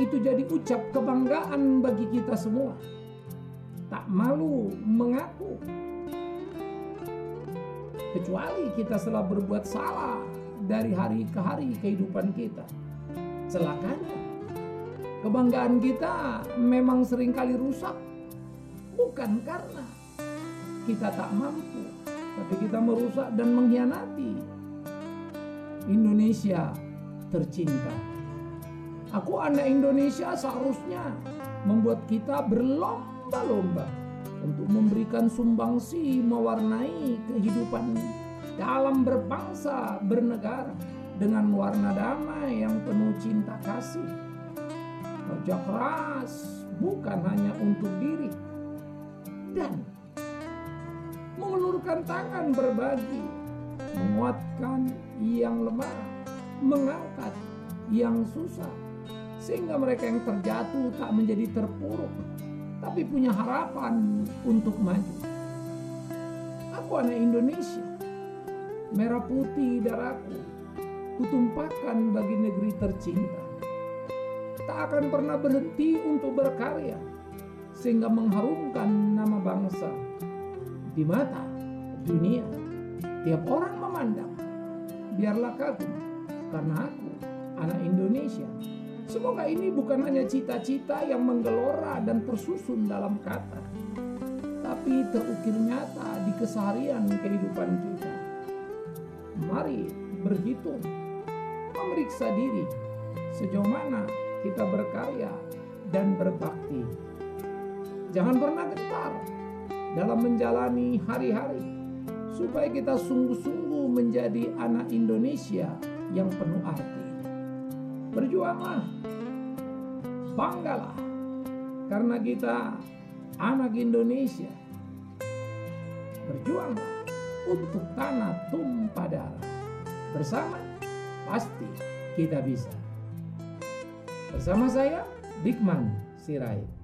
itu jadi ucap kebanggaan bagi kita semua. Tak malu mengaku. Kecuali kita telah berbuat salah dari hari ke hari kehidupan kita. Celakanya, kebanggaan kita memang sering kali rusak. Bukan karena kita tak mampu, tapi kita merusak dan mengkhianati Indonesia tercinta. Aku anak Indonesia seharusnya membuat kita berlomba-lomba untuk memberikan sumbangsi mewarnai kehidupan dalam berbangsa bernegara dengan warna damai yang penuh cinta kasih. Kerja keras bukan hanya untuk diri dan mengulurkan tangan berbagi, menguatkan yang lemah, mengangkat yang susah, sehingga mereka yang terjatuh tak menjadi terpuruk, tapi punya harapan untuk maju. Aku anak Indonesia, merah putih darahku, kutumpahkan bagi negeri tercinta. Tak akan pernah berhenti untuk berkarya, sehingga mengharumkan nama bangsa di mata dunia. Tiap orang memandang, biarlah kagum, karena aku anak Indonesia. Semoga ini bukan hanya cita-cita yang menggelora dan tersusun dalam kata, tapi terukir nyata di keseharian kehidupan kita. Mari berhitung, memeriksa diri, sejauh mana kita berkarya dan berbakti. Jangan pernah gentar dalam menjalani hari-hari, supaya kita sungguh-sungguh menjadi anak Indonesia yang penuh arti. Berjuanglah, banggalah, karena kita anak Indonesia. Berjuanglah untuk tanah tumpah darah. Bersama, pasti kita bisa. Bersama saya, Bigman Sirait.